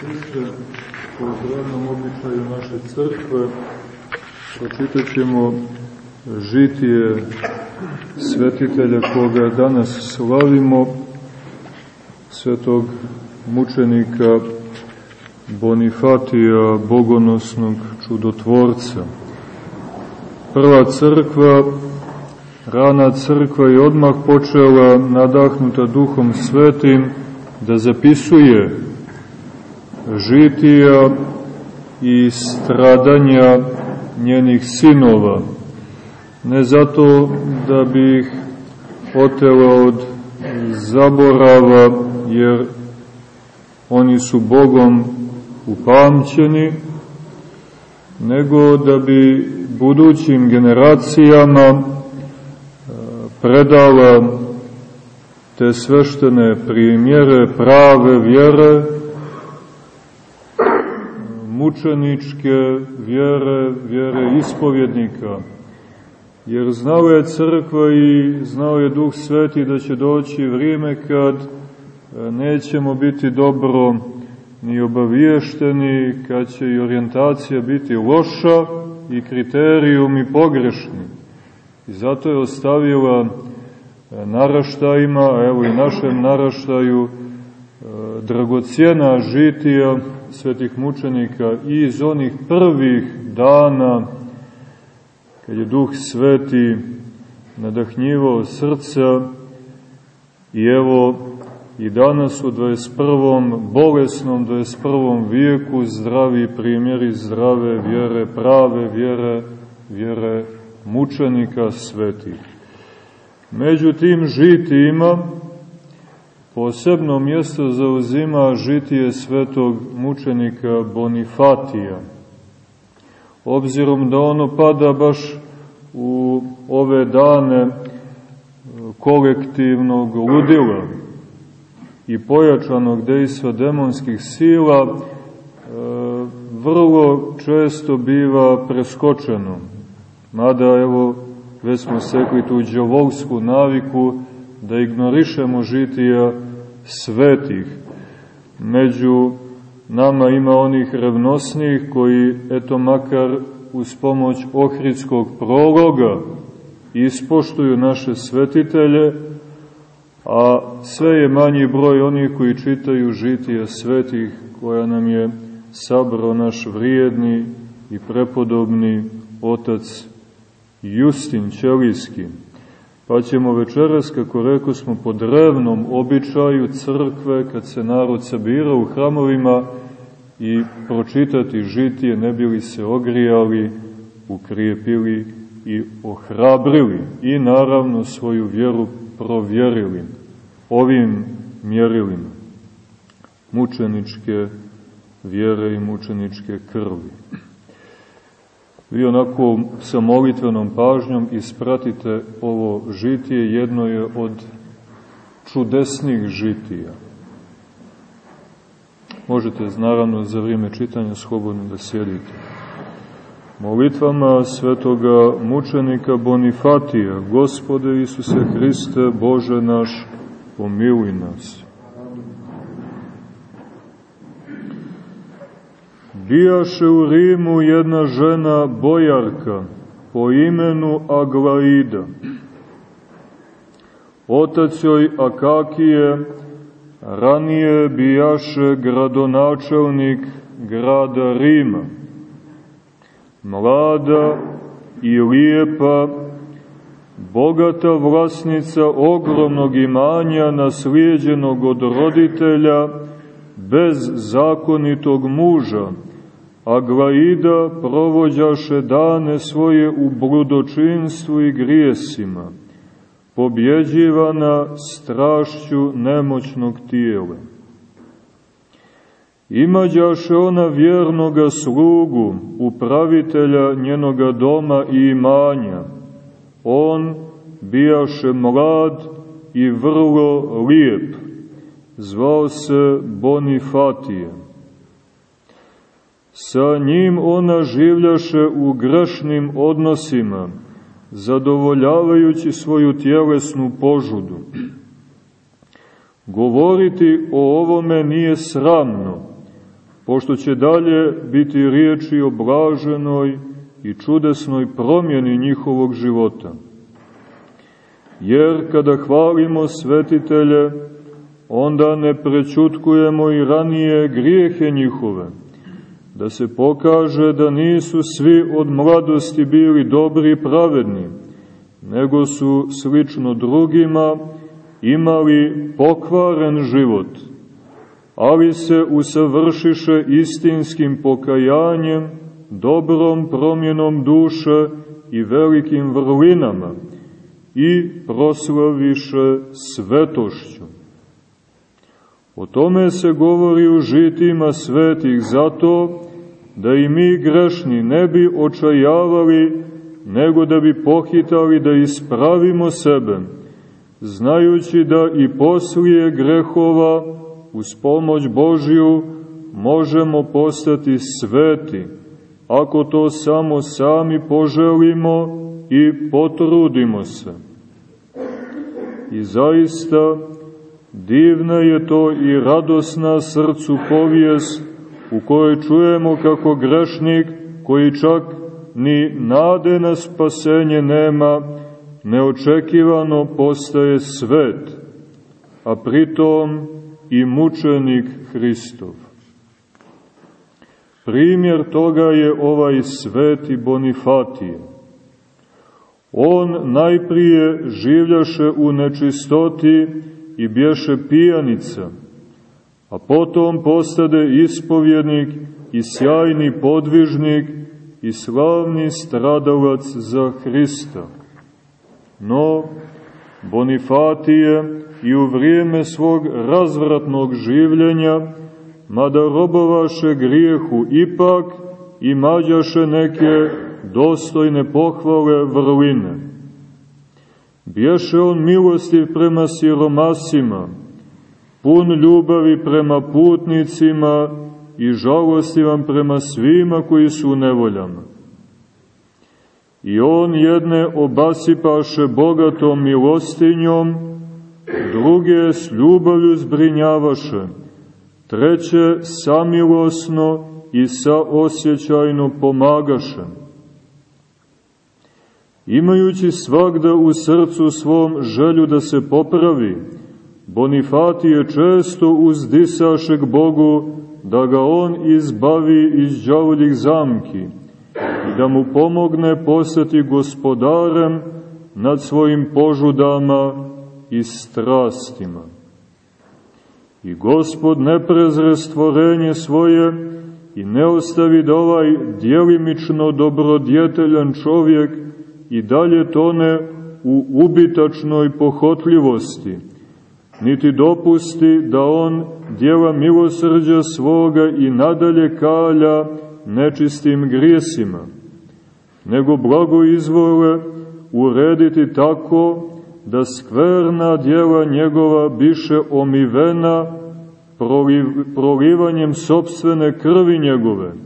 sestre, po zdravnom običaju naše crkve, pročitat ćemo žitije svetitelja koga danas slavimo, svetog mučenika Bonifatija, bogonosnog čudotvorca. Prva crkva, rana crkva je odmah počela nadahnuta duhom svetim da zapisuje žitija i stradanja njenih sinova. Ne zato da bi ih otela od zaborava, jer oni su Bogom upamćeni, nego da bi budućim generacijama e, predala te sveštene primjere prave vjere, mučeničke vjere, vjere ispovjednika. Jer znao je crkva i znao je Duh Sveti da će doći vrijeme kad e, nećemo biti dobro ni obaviješteni, kad će i orijentacija biti loša i kriterijumi pogrešni. I zato je ostavila e, naraštajima, evo i našem naraštaju, e, dragocijena žitija svetih mučenika i iz onih prvih dana kad je Duh Sveti nadahnjivao srca i evo i danas u 21. bolesnom 21. vijeku zdravi primjeri zdrave vjere, prave vjere, vjere mučenika svetih. Među tim žitima Posebno mjesto zauzima žitije svetog mučenika Bonifatija, obzirom da ono pada baš u ove dane e, kolektivnog ludila i pojačanog dejstva demonskih sila, e, vrlo često biva preskočeno. Mada, evo, već smo sekli tu džavolsku naviku da ignorišemo žitija svetih. Među nama ima onih revnosnih koji, eto makar uz pomoć ohridskog prologa, ispoštuju naše svetitelje, a sve je manji broj onih koji čitaju žitije svetih koja nam je sabrao naš vrijedni i prepodobni otac Justin Ćelijski. Pa ćemo večeras, kako rekao smo, po drevnom običaju crkve, kad se narod sabira u hramovima i pročitati žitije, ne bili se ogrijali, ukrijepili i ohrabrili i naravno svoju vjeru provjerili ovim mjerilima mučeničke vjere i mučeničke krvi vi onako sa molitvenom pažnjom ispratite ovo žitije, jedno je od čudesnih žitija. Možete, naravno, za vrijeme čitanja slobodno da sjedite. Molitvama svetoga mučenika Bonifatija, Gospode Isuse Hriste, Bože naš, pomiluj nas. Bijaše u Rimu jedna žena bojarka po imenu Aglaida. Otac joj Akakije ranije bijaše gradonačelnik grada Rima. Mlada i lijepa, bogata vlasnica ogromnog imanja naslijeđenog od roditelja bez zakonitog muža, Aglaida provođaše dane svoje u brudočinstvu i grijesima, pobjeđivana strašću nemoćnog tijela. Imađaše ona vjernoga slugu, upravitelja njenoga doma i imanja. On bijaše mlad i vrlo lijep, zvao se Bonifatijem. Sa njim ona življaše u grešnim odnosima, zadovoljavajući svoju tjelesnu požudu. Govoriti o ovome nije sramno, pošto će dalje biti riječi o blaženoj i čudesnoj promjeni njihovog života. Jer kada hvalimo svetitelje, onda ne prečutkujemo i ranije grijehe njihove, da se pokaže da nisu svi od mladosti bili dobri i pravedni, nego su slično drugima imali pokvaren život, ali se usavršiše istinskim pokajanjem, dobrom promjenom duše i velikim vrlinama i proslaviše svetošću. O tome se govori u žitima svetih zato da i mi grešni ne bi očajavali, nego da bi pohitali da ispravimo sebe, znajući da i poslije grehova uz pomoć Božju možemo postati sveti, ako to samo sami poželimo i potrudimo se. I zaista divna je to i radosna srcu povijest u kojoj čujemo kako grešnik koji čak ni nade na spasenje nema, neočekivano postaje svet, a pritom i mučenik Hristov. Primjer toga je ovaj sveti Bonifatije. On najprije življaše u nečistoti i bješe pijanica, a potom postade ispovjednik i sjajni podvižnik i slavni stradalac za Hrista. No, Bonifatije i u vrijeme svog razvratnog življenja mada robovaše grijehu, ipak mađaše neke dostojne pohvale vrline. Bješe on milostiv prema siromasima, pun ljubavi prema putnicima i žalostivan prema svima koji su u nevoljama. I on jedne obasipaše bogatom milostinjom, druge s ljubavlju zbrinjavaše, treće samilosno i saosjećajno pomagaše. Imajući svakda u srcu svom želju da se popravi, Bonifatije često uzdisaše k Bogu da ga on izbavi iz džavoljih zamki i da mu pomogne postati gospodarem nad svojim požudama i strastima. I gospod ne prezre stvorenje svoje i ne ostavi da ovaj dijelimično dobrodjeteljan čovjek i dalje tone u ubitačnoj pohotljivosti, niti dopusti da on djela milosrđa svoga i nadalje kalja nečistim grijesima, nego blago izvole urediti tako da skverna djela njegova biše omivena prolivanjem sobstvene krvi njegove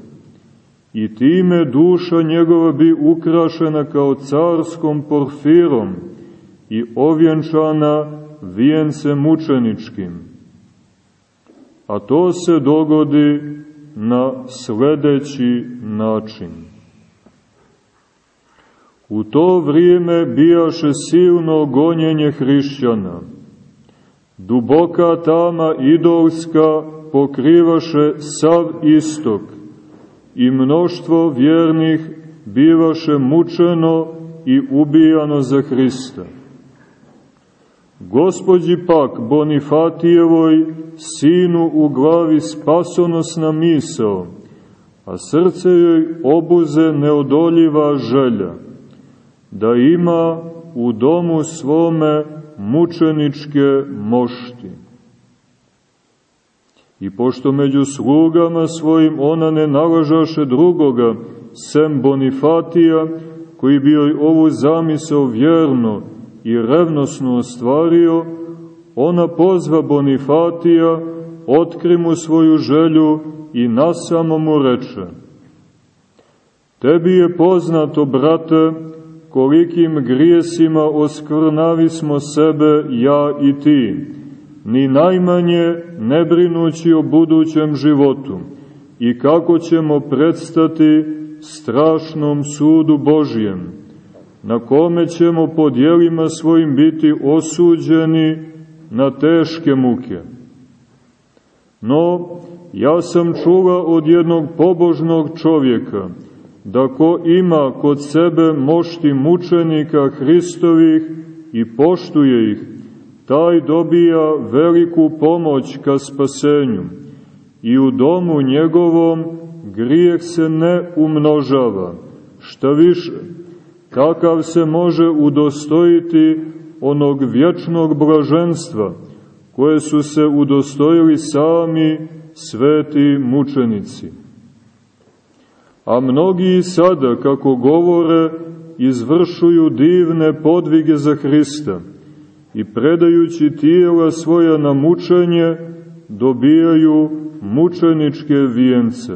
i time duša njegova bi ukrašena kao carskom porfirom i ovjenčana vijencem mučeničkim. A to se dogodi na sledeći način. U to vrijeme bijaše silno gonjenje hrišćana. Duboka tama idolska pokrivaše sav istok i mnoštvo vjernih bivaše mučeno i ubijano za Hrista. Gospodji pak Bonifatijevoj, sinu u glavi spasonosna misao, a srce joj obuze neodoljiva želja – da ima u domu svome mučeničke mošti. I pošto među slugama svojim ona ne nalažaše drugoga, sem Bonifatija, koji bi joj ovu zamisao vjerno i revnosno ostvario, ona pozva Bonifatija, otkri mu svoju želju i nasamo mu reče. Tebi je poznato, brate, kolikim grijesima oskvrnavi smo sebe ja i ti, ni najmanje ne brinući o budućem životu, i kako ćemo predstati strašnom sudu Božijem, na kome ćemo pod jelima svojim biti osuđeni na teške muke. No, ja sam čula od jednog pobožnog čovjeka, da ko ima kod sebe mošti mučenika Hristovih i poštuje ih, taj dobija veliku pomoć ka spasenju i u domu njegovom grijeh se ne umnožava. Šta više, kakav se može udostojiti onog vječnog blaženstva koje su se udostojili sami sveti mučenici. A mnogi sada, kako govore, izvršuju divne podvige za Hrista i predajući tijela svoja na mučenje, dobijaju mučeničke vijence.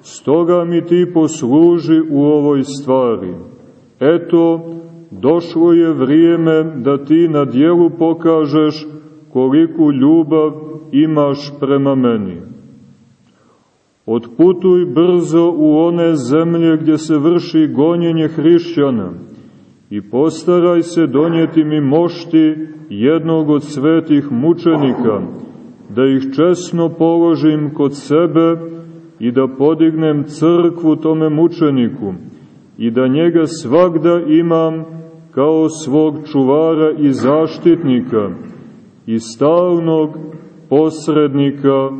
Stoga mi ti posluži u ovoj stvari. Eto, došlo je vrijeme da ti na dijelu pokažeš koliku ljubav imaš prema meni. Otputuj brzo u one zemlje gdje se vrši gonjenje hrišćana i postaraj se donijeti mi mošti jednog od svetih mučenika, da ih česno položim kod sebe i da podignem crkvu tome mučeniku i da njega svakda imam kao svog čuvara i zaštitnika i stalnog posrednika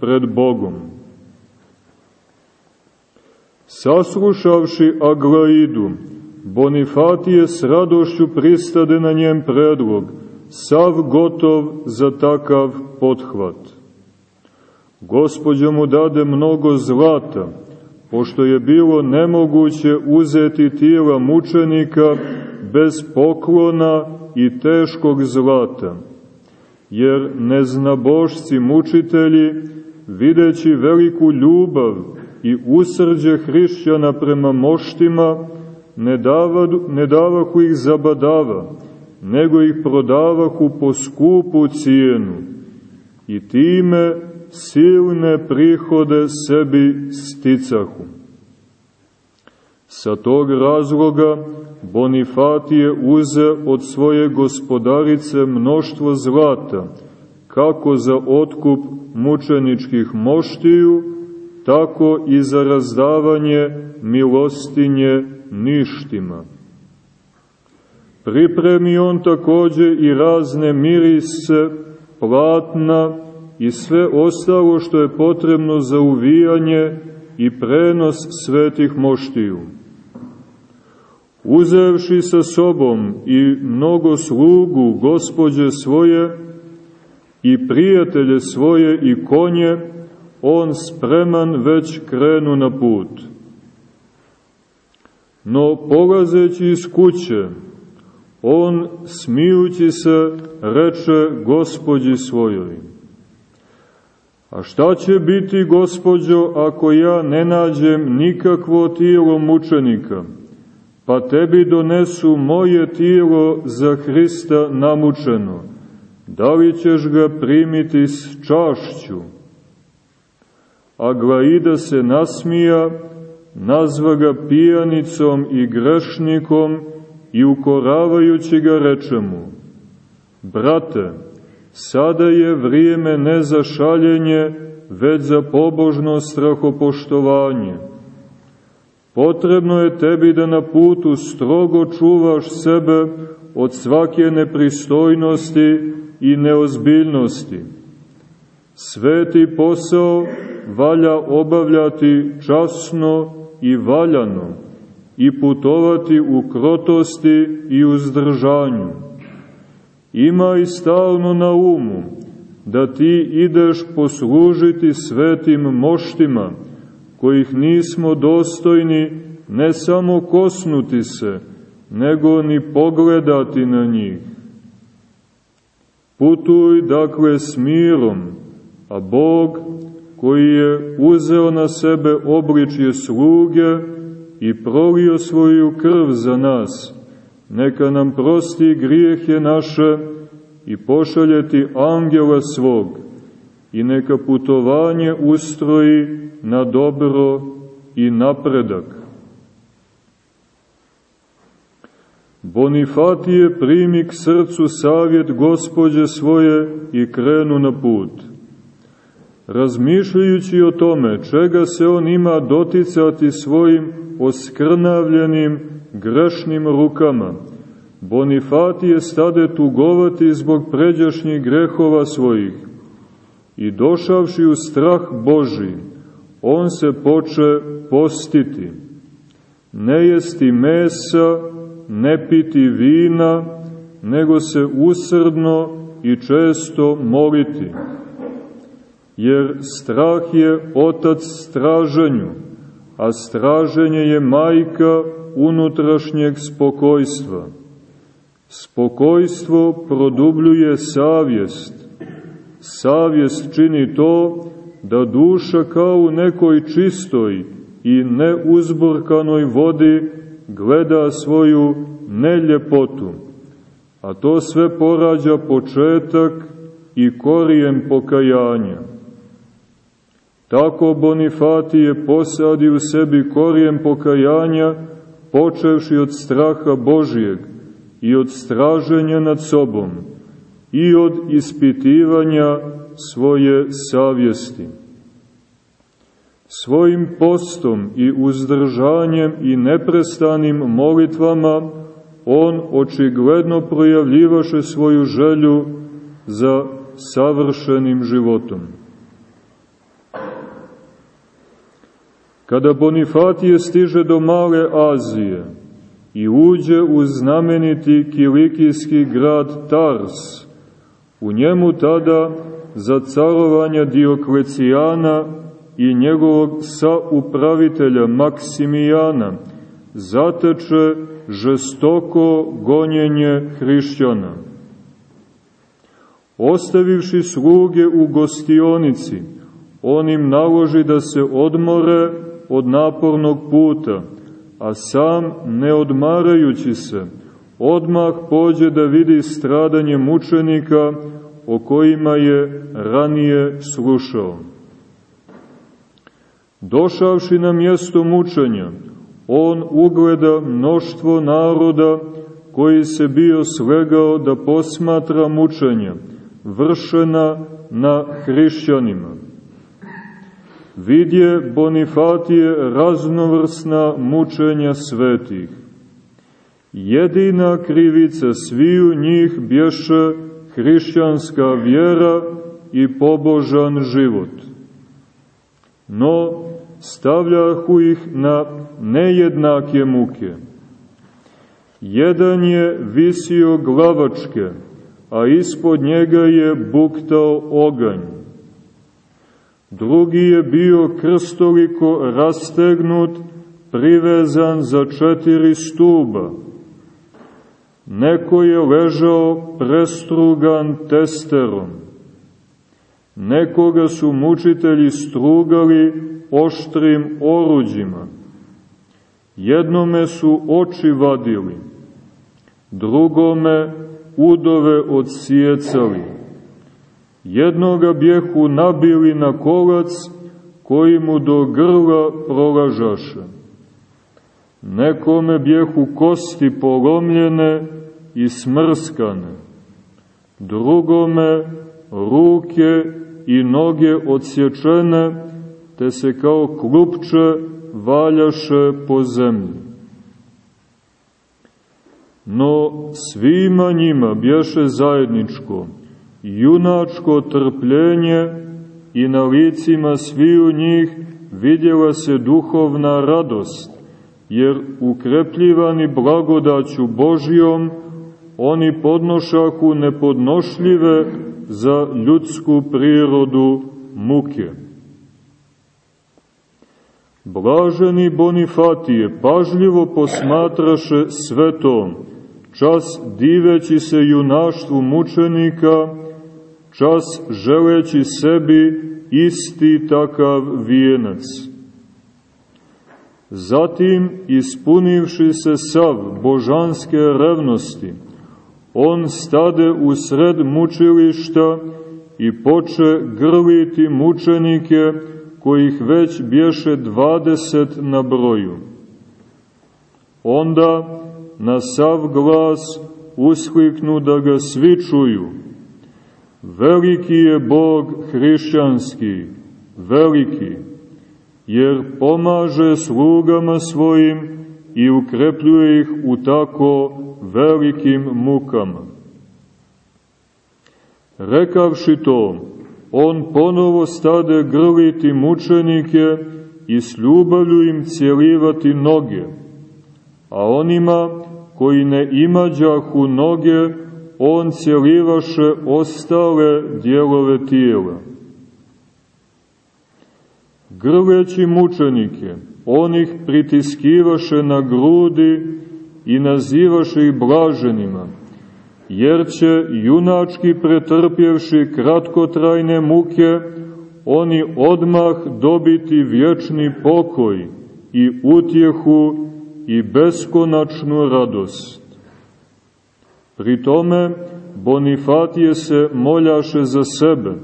pred Bogom. Saslušavši Aglaidu, Bonifatije s radošću pristade na njem predlog, sav gotov za takav pothvat. Gospodja mu dade mnogo zlata, pošto je bilo nemoguće uzeti tijela mučenika bez poklona i teškog zlata, jer neznabošci mučitelji, videći veliku ljubav i usrđe hrišćana prema moštima, ne, dava, ne davahu ih zabadava, nego ih prodavahu po skupu cijenu i time silne prihode sebi sticahu. Sa tog razloga Bonifatije uze od svoje gospodarice mnoštvo zlata, kako za otkup mučeničkih moštiju, tako i za razdavanje milostinje ništima. Pripremi on takođe i razne mirise, platna i sve ostalo što je potrebno za uvijanje i prenos svetih moštiju. Uzevši sa sobom i mnogo slugu gospodje svoje i prijatelje svoje i konje, on spreman već krenu na put. No polazeći iz kuće, on smijući se reče gospodji svojoj. A šta će biti, gospodjo, ako ja ne nađem nikakvo tijelo mučenika, pa tebi donesu moje tijelo za Hrista namučeno, da li ćeš ga primiti s čašću? A Glaida se nasmija, nazva ga pijanicom i grešnikom i ukoravajući ga reče mu, Brate, sada je vrijeme ne za šaljenje, već za pobožno strahopoštovanje. Potrebno je tebi da na putu strogo čuvaš sebe od svake nepristojnosti i neozbiljnosti. Sveti posao valja obavljati časno i valjano i putovati u krotosti i uzdržanju. Ima i stalno na umu da ti ideš poslužiti svetim moštima, kojih nismo dostojni ne samo kosnuti se, nego ni pogledati na njih. Putuj dakle s mirom, a Bog koji je uzeo na sebe obličje sluge i prolio svoju krv za nas, neka nam prosti grijehe naše i pošaljeti angela svog i neka putovanje ustroji na dobro i napredak. Bonifatije primi k srcu savjet gospodje svoje i krenu na put. Razmišljajući o tome čega se on ima doticati svojim oskrnavljenim grešnim rukama, Bonifatije stade tugovati zbog pređašnjih grehova svojih. I došavši u strah Boži, on se poče postiti, ne jesti mesa, ne piti vina, nego se usrdno i često moliti. Jer strah je otac straženju, a straženje je majka unutrašnjeg spokojstva. Spokojstvo produbljuje savjest. Savjest čini to da duša kao u nekoj čistoj i neuzburkanoj vodi gleda svoju neljepotu, a to sve porađa početak i korijen pokajanja. Tako Bonifatije posadi u sebi korijen pokajanja, počevši od straha Božijeg i od straženja nad sobom i od ispitivanja svoje savjesti. Svojim postom i uzdržanjem i neprestanim molitvama on očigledno projavljivaše svoju želju za savršenim životom. Kada Bonifatije stiže do Male Azije i uđe u znameniti kilikijski grad Tars, u njemu tada za carovanja Dioklecijana i njegovog saupravitelja Maksimijana zateče žestoko gonjenje hrišćana. Ostavivši sluge u gostionici, on im naloži da se odmore od napornog puta, a sam, ne odmarajući se, odmah pođe da vidi stradanje mučenika o kojima je ranije slušao. Došavši na mjesto mučenja, on ugleda mnoštvo naroda koji se bio slegao da posmatra mučenja, vršena na hrišćanima. Vidje Bonifatije raznovrsna mučenja svetih. Jedina krivica sviju njih bješe hrišćanska vjera i pobožan život. No, stavljahu ih na nejednake muke. Jedan je visio glavačke, a ispod njega je buktao oganj. Drugi je bio krstoliko rastegnut, privezan za četiri stuba. Neko je ležao prestrugan testerom. Nekoga su mučitelji strugali oštrim oruđima. Jednome su oči vadili, drugome udove odsijecali. Jednoga bjehu nabili na kolac koji mu do grla prolažaše. Nekome bjehu kosti polomljene i smrskane. Drugome ruke i noge odsječene, te se kao klupče valjaše po zemlji. No svima njima bješe zajedničko junačko trpljenje i na licima sviju njih vidjela se duhovna radost, jer ukrepljivani blagodaću Božijom, oni podnošaku nepodnošljive za ljudsku prirodu muke. Blaženi Bonifatije pažljivo posmatraše svetom, čas diveći se junaštvu mučenika, čas želeći sebi isti takav vijenac. Zatim, ispunivši se sav božanske revnosti, on stade u sred mučilišta i poče grliti mučenike kojih već bješe dvadeset na broju. Onda na sav glas uskliknu da ga svi čuju. Veliki je Bog hrišćanski, veliki, jer pomaže slugama svojim i ukrepljuje ih u tako velikim mukama. Rekavši to, on ponovo stade grliti mučenike i s ljubavlju im cijelivati noge, a onima koji ne imađahu noge, on cijelivaše ostale dijelove tijela. Grleći mučenike, on ih pritiskivaše na grudi i nazivaše ih blaženima, jer će junački pretrpjevši kratkotrajne muke, oni odmah dobiti vječni pokoj i utjehu i beskonačnu radost. Pri tome Bonifatije se moljaše za sebe,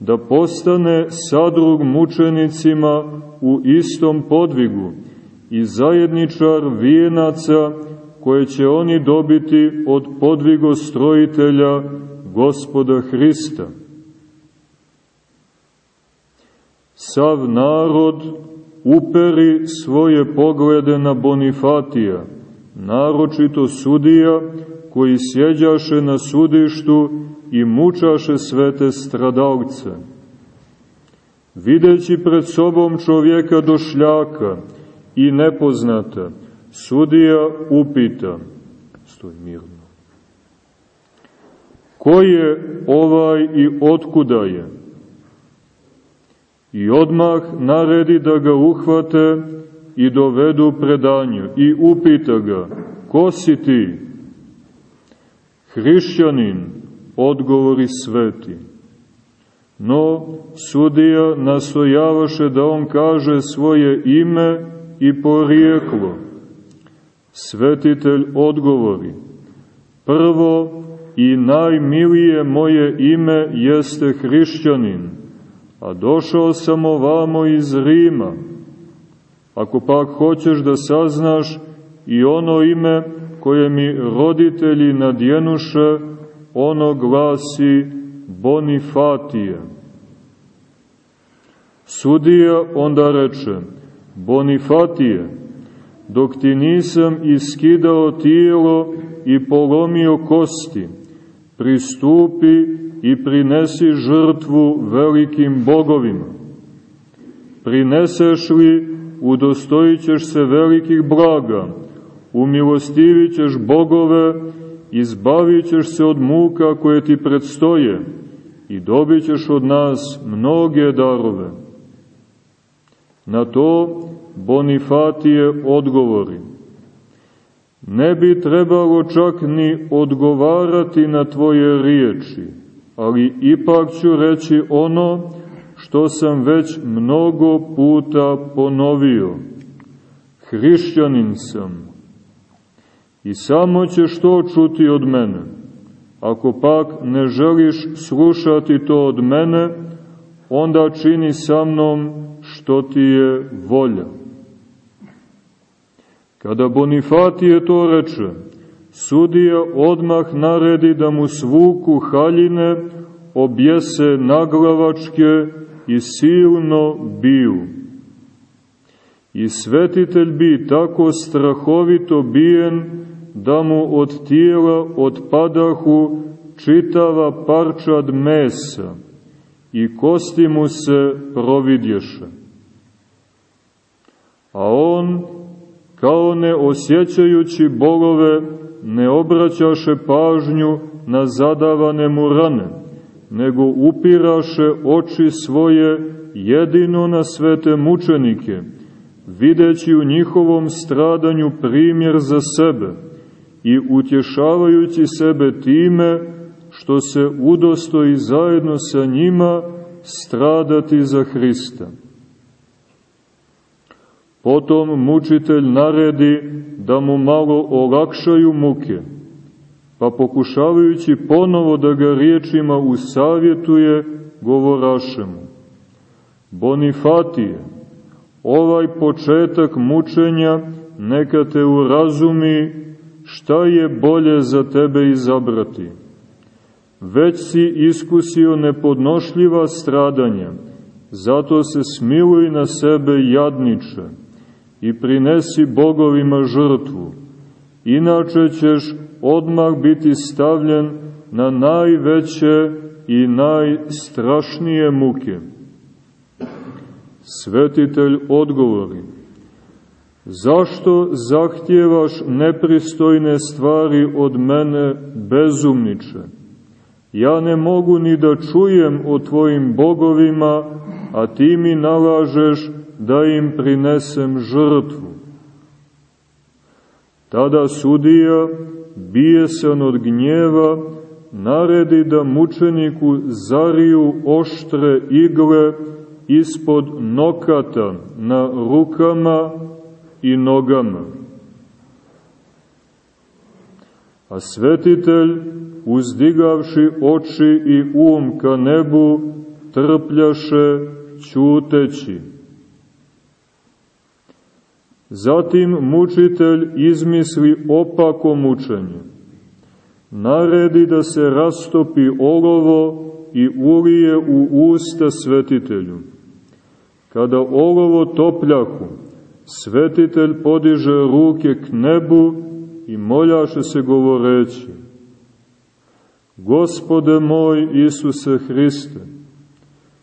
da postane sadrug mučenicima u istom podvigu i zajedničar vijenaca koje će oni dobiti od podvigostrojitelja gospoda Hrista. Sav narod uperi svoje poglede na Bonifatija, naročito sudija koji sjeđaše na sudištu i mučaše svete stradalce. Videći pred sobom čovjeka došljaka i nepoznata, Sudija upita, stoj mirno, ko je ovaj i otkuda je? I odmah naredi da ga uhvate i dovedu predanju i upita ga, ko si ti? Hrišćanin, odgovori sveti. No, sudija nastojavaše da on kaže svoje ime i porijeklo. Svetitelj odgovori, prvo i najmilije moje ime jeste hrišćanin, a došao sam ovamo iz Rima. Ako pak hoćeš da saznaš i ono ime koje mi roditelji nadjenuše, ono glasi Bonifatije. Sudija onda reče, Bonifatije, dok ti nisam iskidao tijelo i polomio kosti, pristupi i prinesi žrtvu velikim bogovima. Prineseš li, udostojit se velikih blaga, umilostivit ćeš bogove, izbavit ćeš se od muka koje ti predstoje i dobit ćeš od nas mnoge darove. Na to Bonifatije odgovori. Ne bi trebalo čak ni odgovarati na tvoje riječi, ali ipak ću reći ono što sam već mnogo puta ponovio. Hrišćanin sam. I samo ćeš to čuti od mene. Ako pak ne želiš slušati to od mene, onda čini sa mnom što ti je volja. Kada Bonifatije to reče, sudija odmah naredi da mu svuku haljine, objese naglavačke i silno biju. I svetitelj bi tako strahovito bijen da mu od tijela odpadahu čitava parčad mesa i kosti mu se providješe. A on kao ne osjećajući bolove, ne obraćaše pažnju na zadavane mu rane, nego upiraše oči svoje jedino na svete mučenike, videći u njihovom stradanju primjer za sebe i utješavajući sebe time što se udostoji zajedno sa njima stradati za Hrista. Potom mučitelj naredi da mu malo olakšaju muke, pa pokušavajući ponovo da ga riječima usavjetuje, govoraše mu. Bonifatije, ovaj početak mučenja neka te urazumi šta je bolje za tebe izabrati. Već si iskusio nepodnošljiva stradanja, zato se smiluj na sebe jadniče i prinesi bogovima žrtvu, inače ćeš odmah biti stavljen na najveće i najstrašnije muke. Svetitelj odgovori, zašto zahtjevaš nepristojne stvari od mene bezumniče? Ja ne mogu ni da čujem o tvojim bogovima, a ti mi nalažeš da im prinesem žrtvu. Tada sudija, bijesan od gnjeva, naredi da mučeniku zariju oštre igle ispod nokata na rukama i nogama. A svetitelj, uzdigavši oči i um ka nebu, trpljaše ćuteći. Zatim mučitelj izmisli opako mučenje. Naredi da se rastopi olovo i ulije u usta svetitelju. Kada olovo topljahu, svetitelj podiže ruke k nebu i moljaše se govoreći Gospode moj Isuse Hriste,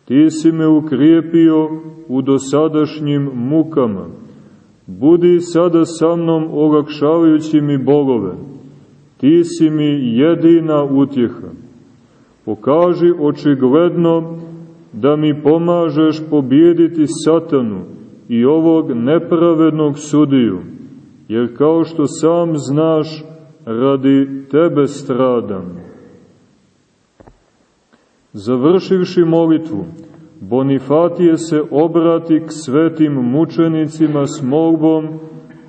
Ti si me ukrijepio u dosadašnjim mukama, budi sada sa mnom olakšavajući mi bolove, Ti si mi jedina utjeha. Pokaži očigledno da mi pomažeš pobjediti satanu i ovog nepravednog sudiju, jer kao što sam znaš, radi tebe stradam. Završivši molitvu, Bonifatije se obrati k svetim mučenicima s molbom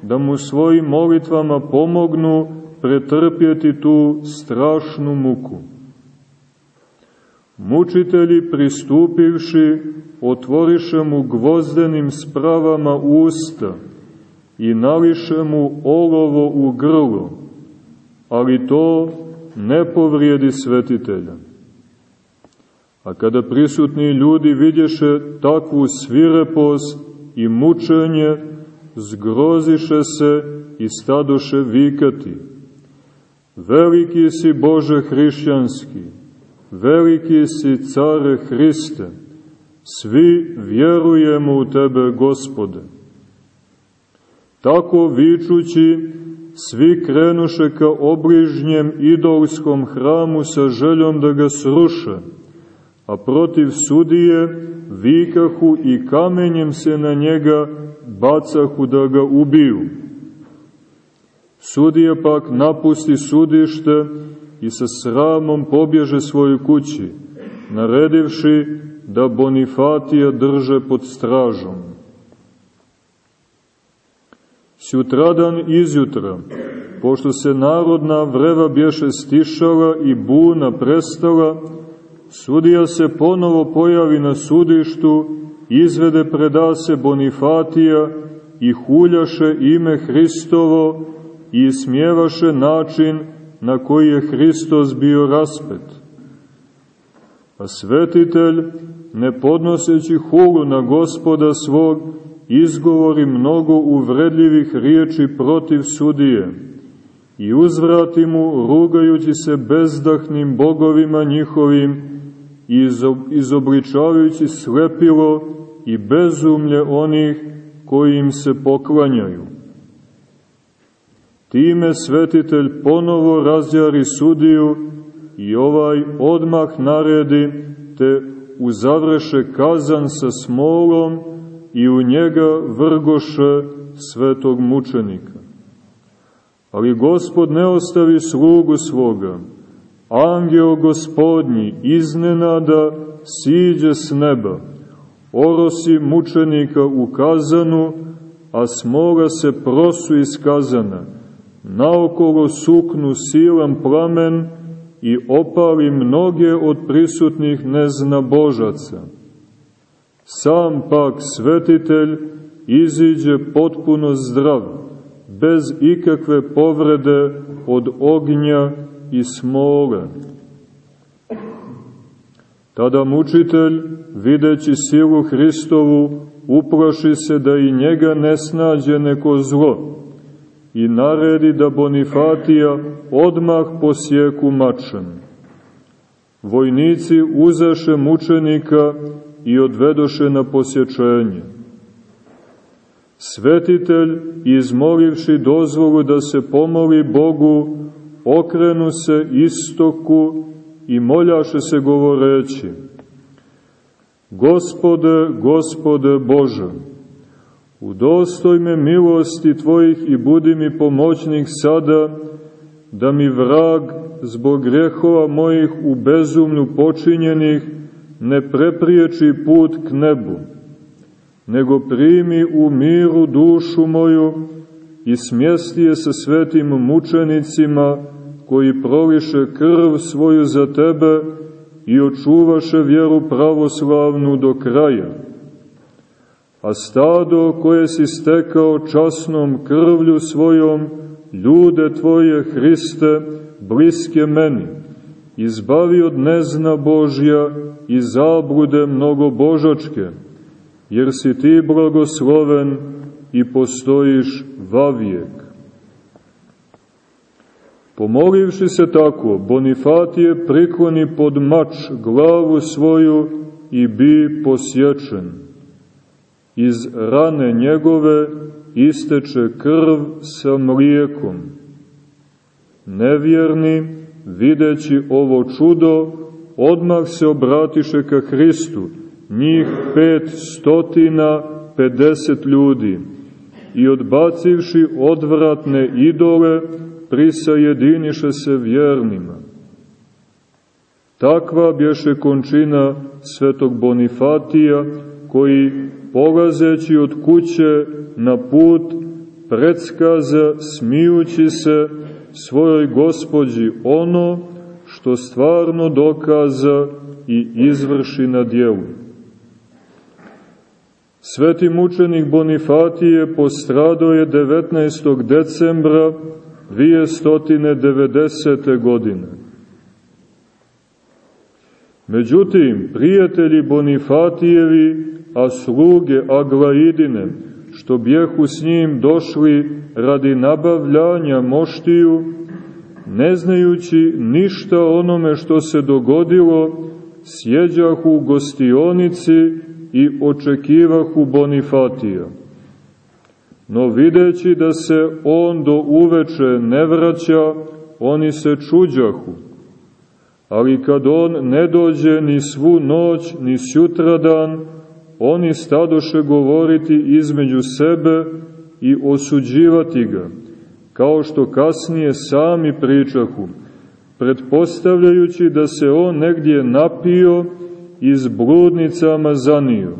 da mu svojim molitvama pomognu pretrpjeti tu strašnu muku. Mučitelji pristupivši, otvoriše mu gvozdenim spravama usta i nališe mu olovo u grlo, ali to ne povrijedi svetitelja. A kada prisutni ljudi vidješe takvu svirepost i mučenje, zgroziše se i stadoše vikati. Veliki si Bože hrišćanski, veliki si care Hriste, svi vjerujemo u Tebe, Gospode. Tako vičući, svi krenuše ka obližnjem idolskom hramu sa željom da ga sruše, a protiv sudije vikahu i kamenjem se na njega bacahu da ga ubiju. Sudija pak napusti sudište i sa sramom pobježe svoju kući, naredivši da Bonifatija drže pod stražom. Sjutradan izjutra, pošto se narodna vreva bješe stišala i buna prestala, Sudija se ponovo pojavi na sudištu, izvede predase Bonifatija i huljaše ime Hristovo i smjevaše način na koji je Hristos bio raspet. A svetitelj, ne podnoseći hulu na gospoda svog, izgovori mnogo uvredljivih riječi protiv sudije i uzvrati mu, rugajući se bezdahnim bogovima njihovim, izobličavajući slepilo i bezumlje onih koji im se poklanjaju. Time svetitelj ponovo razjari sudiju i ovaj odmah naredi te uzavrše kazan sa smolom i u njega vrgoše svetog mučenika. Ali gospod ne ostavi slugu svoga, angel gospodnji iznenada siđe s neba, orosi mučenika u kazanu, a smoga se prosu iz kazana, naokolo suknu silan plamen i opali mnoge od prisutnih neznabožaca. Sam pak svetitelj iziđe potpuno zdrav, bez ikakve povrede od ognja i smole. Tada mučitelj, videći silu Hristovu, uplaši se da i njega ne snađe neko zlo i naredi da Bonifatija odmah posjeku mačem. Vojnici uzeše mučenika i odvedoše na posječenje. Svetitelj, izmolivši dozvolu da se pomoli Bogu, okrenu se istoku i moljaše se govoreći Gospode, Gospode Bože, udostoj me milosti Tvojih i budi mi pomoćnik sada, da mi vrag zbog grehova mojih u bezumlju počinjenih ne prepriječi put k nebu, nego primi u miru dušu moju i smjesti je sa svetim mučenicima koji proliše krv svoju za Tebe i očuvaše vjeru pravoslavnu do kraja. A stado koje si stekao časnom krvlju svojom, ljude Tvoje, Hriste, bliske meni, izbavi od nezna Božja i zablude mnogobožačke, jer si Ti blagosloven i postojiš vavijek. Pomolivši se tako, Bonifatije prikloni pod mač glavu svoju i bi posječen. Iz rane njegove isteče krv sa mlijekom. Nevjerni, videći ovo čudo, odmah se obratiše ka Hristu, njih pet stotina pedeset ljudi, i odbacivši odvratne idole, prisajediniše se vjernima. Takva bješe končina svetog Bonifatija, koji, polazeći od kuće na put, predskaza smijući se svojoj gospođi ono što stvarno dokaza i izvrši na dijelu. Sveti mučenik Bonifatije postradao je 19. decembra 290. godine. Međutim, prijatelji Bonifatijevi, a sluge Aglaidine, što bjehu s njim došli radi nabavljanja moštiju, ne znajući ništa onome što se dogodilo, sjeđahu u gostionici i očekivahu Bonifatija. No videći da se on do uveče ne vraća, oni se čuđahu. Ali kad on ne dođe ni svu noć, ni sutradan, oni stadoše govoriti između sebe i osuđivati ga, kao što kasnije sami pričahu, pretpostavljajući da se on negdje napio i s bludnicama zanio,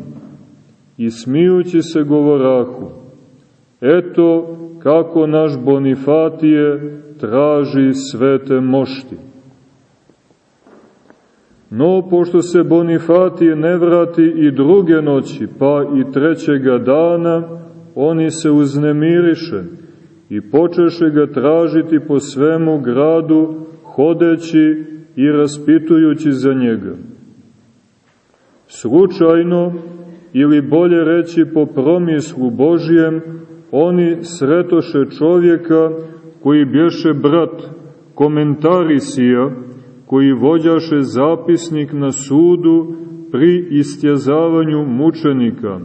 i smijući se govorahu, Eto kako naš Bonifatije traži svete mošti. No, pošto se Bonifatije ne vrati i druge noći, pa i trećega dana, oni se uznemiriše i počeše ga tražiti po svemu gradu, hodeći i raspitujući za njega. Slučajno, ili bolje reći po promislu Božijem, oni sretoše čovjeka koji bješe brat komentarisija, koji vođaše zapisnik na sudu pri istjezavanju mučenika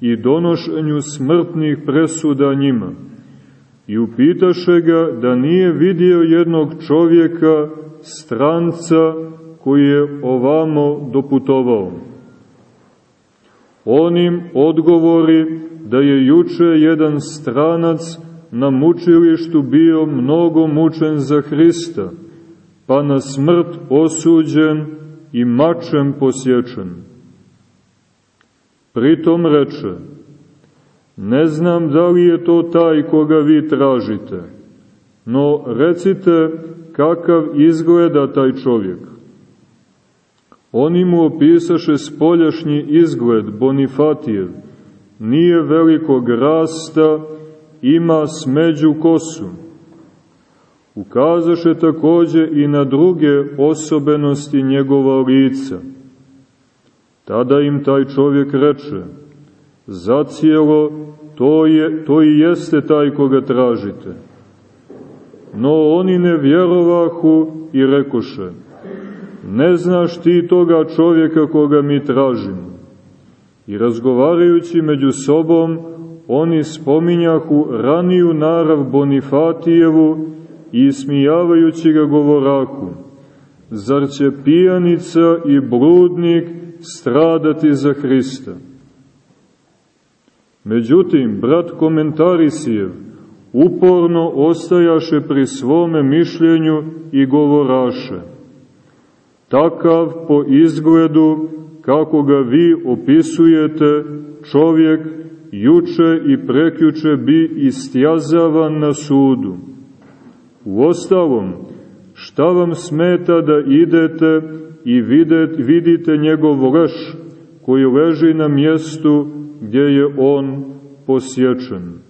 i donošenju smrtnih presuda njima. I upitaše ga da nije vidio jednog čovjeka, stranca, koji je ovamo doputovao. On im odgovori da je juče jedan stranac na mučilištu bio mnogo mučen za Hrista, pa na smrt osuđen i mačem posječen. Pritom reče, ne znam da li je to taj koga vi tražite, No recite kakav izgleda taj čovjek. Oni mu opisaše spoljašnji izgled Bonifatijev. Nije velikog rasta, ima smeđu kosu. Ukazaše takođe i na druge osobenosti njegova lica. Tada im taj čovjek reče, zacijelo, to, je, to i jeste taj koga tražite. No oni ne vjerovahu i rekoše, ne znaš ti toga čovjeka koga mi tražimo. I razgovarajući među sobom, oni spominjahu raniju narav Bonifatijevu i ismijavajući ga govoraku, zar će pijanica i bludnik stradati za Hrista? Međutim, brat komentarisijev uporno ostajaše pri svome mišljenju i govoraše, takav po izgledu kako ga vi opisujete, čovjek juče i prekjuče bi istjazavan na sudu. U ostalom, šta vam smeta da idete i vidite njegov leš koji leži na mjestu gdje je on posječen.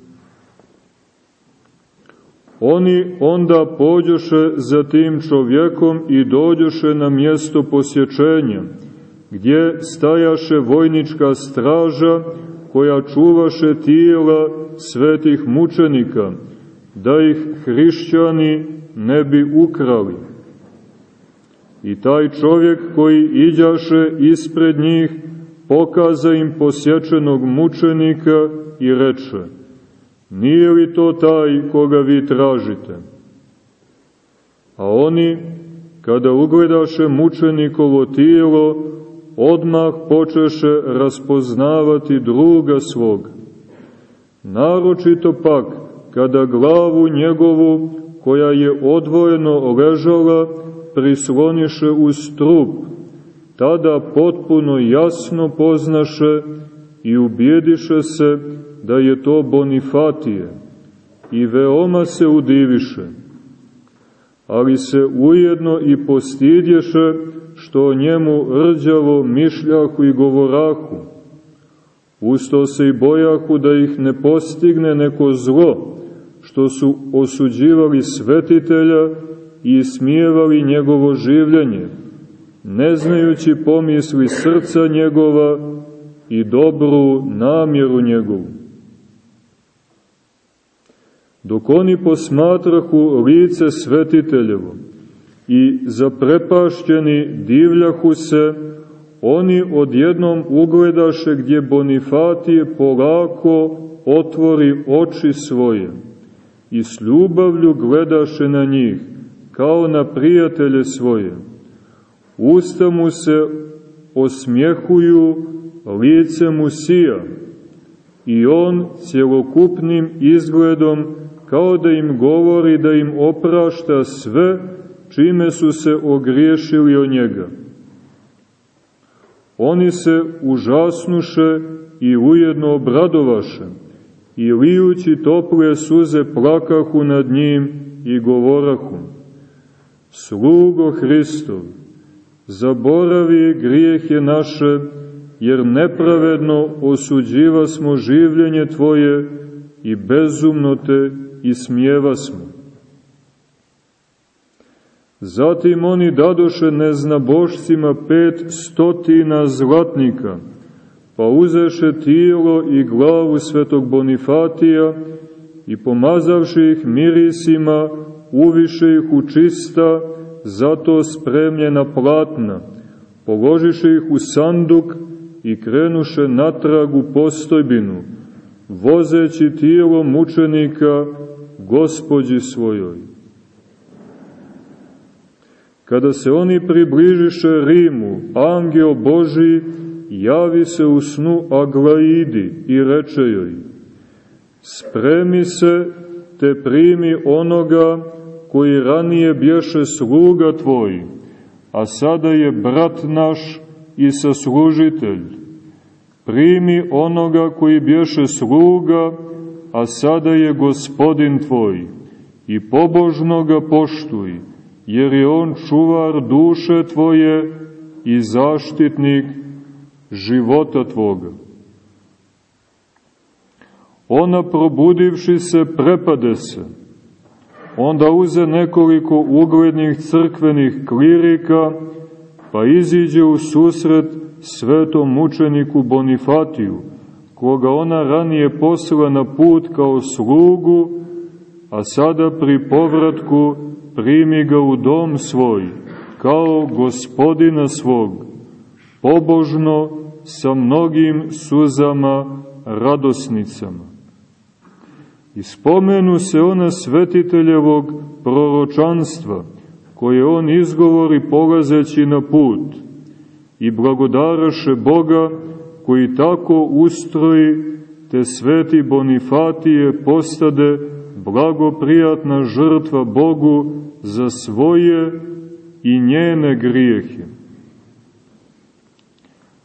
Oni onda pođoše za tim čovjekom i dođoše na mjesto posječenja, gdje stajaše vojnička straža koja čuvaše tijela svetih mučenika, da ih hrišćani ne bi ukrali. I taj čovjek koji iđaše ispred njih pokaza im posječenog mučenika i reče, nije li to taj koga vi tražite? A oni, kada ugledaše mučenikovo tijelo, odmah počeše raspoznavati druga svog. Naročito pak, kada glavu njegovu, koja je odvojeno ležala, prisloniše uz trup, tada potpuno jasno poznaše i ubijediše se da je to Bonifatije i veoma se udiviše, ali se ujedno i postidješe što njemu rđavo mišljahu i govorahu. Usto se i bojahu da ih ne postigne neko zlo, što su osuđivali svetitelja i smijevali njegovo življenje, ne znajući pomisli srca njegova i dobru namjeru njegovu. Dok oni posmatrahu lice svetiteljevo i zaprepašćeni divljahu se, oni odjednom ugledaše gdje Bonifatije polako otvori oči svoje i s ljubavlju gledaše na njih, kao na prijatelje svoje. Usta mu se osmjehuju, lice mu sija i on cjelokupnim izgledom kao da im govori da im oprašta sve čime su se ogriješili o njega. Oni se užasnuše i ujedno obradovaše i lijući tople suze plakahu nad njim i govorahu Slugo Hristov, zaboravi grijehe naše, jer nepravedno osuđiva smo življenje Tvoje i bezumno Te ismijeva smo. Zatim oni dadoše neznabošcima pet stotina zlatnika, pa uzeše tijelo i glavu svetog Bonifatija i pomazavši ih mirisima, uviše ih u čista, zato spremljena platna, položiše ih u sanduk i krenuše natrag u postojbinu, vozeći tijelo mučenika gospodji svojoj. Kada se oni približiše Rimu, angel Boži javi se u snu Aglaidi i reče joj, spremi se te primi onoga koji ranije bješe sluga tvoj, a sada je brat naš i saslužitelj. Primi onoga koji bješe sluga, a sada je gospodin tvoj i pobožno ga poštuj, jer je on čuvar duše tvoje i zaštitnik života tvoga. Ona probudivši se prepade se, onda uze nekoliko uglednih crkvenih klirika, pa iziđe u susret svetom mučeniku Bonifatiju, koga ona ranije posla na put kao slugu, a sada pri povratku primi ga u dom svoj, kao gospodina svog, pobožno sa mnogim suzama radosnicama. I spomenu se ona svetiteljevog proročanstva, koje on izgovori polazeći na put, i blagodaraše Boga koji tako ustroji te sveti Bonifatije postade blagoprijatna žrtva Bogu za svoje i njene grijehe.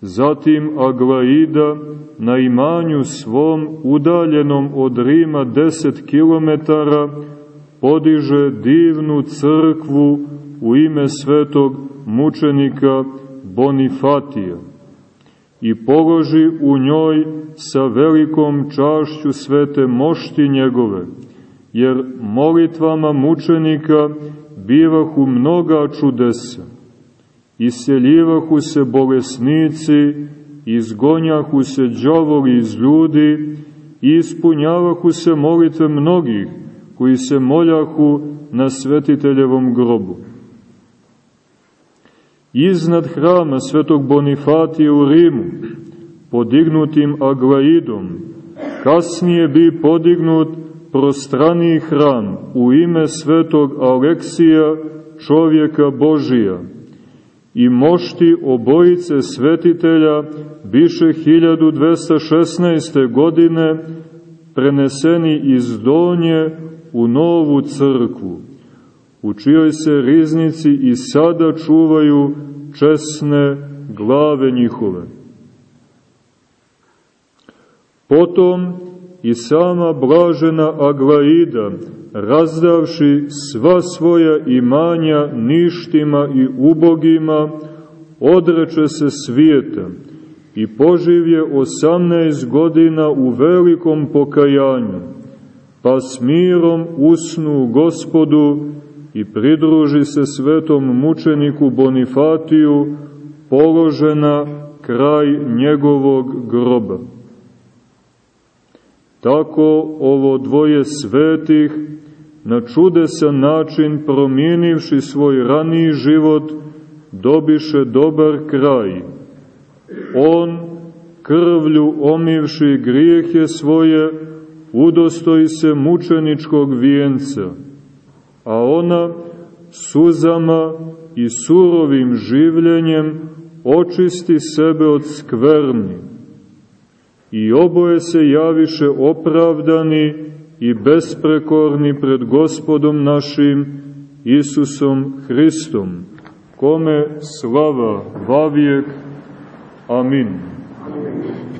Zatim Aglaida na imanju svom udaljenom od Rima 10 kilometara podiže divnu crkvu u ime svetog mučenika Bonifatija i položi u njoj sa velikom čašću svete mošti njegove, jer molitvama mučenika bivahu mnoga čudesa, iseljivahu se bolesnici, izgonjahu se džavoli iz ljudi i ispunjavahu se molitve mnogih koji se moljahu na svetiteljevom grobu. Iznad hrama svetog Bonifatije u Rimu, podignutim Aglaidom, kasnije bi podignut prostraniji hram u ime svetog Aleksija, čovjeka Božija, i mošti obojice svetitelja biše 1216. godine preneseni iz Donje u novu crkvu, u čijoj se riznici i sada čuvaju česne glave njihove. Potom i sama blažena Aglaida, razdavši sva svoja imanja ništima i ubogima, odreče se svijeta i poživje 18 godina u velikom pokajanju, pa s mirom usnu gospodu i pridruži se svetom mučeniku Bonifatiju, položena kraj njegovog groba. Tako ovo dvoje svetih, na čudesan način promijenivši svoj raniji život, dobiše dobar kraj. On, krvlju omivši grijehe svoje, udostoji se mučeničkog vijenca, a ona suzama i surovim življenjem očisti sebe od skverni. I oboje se javiše opravdani i besprekorni pred gospodom našim Isusom Hristom, kome slava vavijek. Amin. Amin.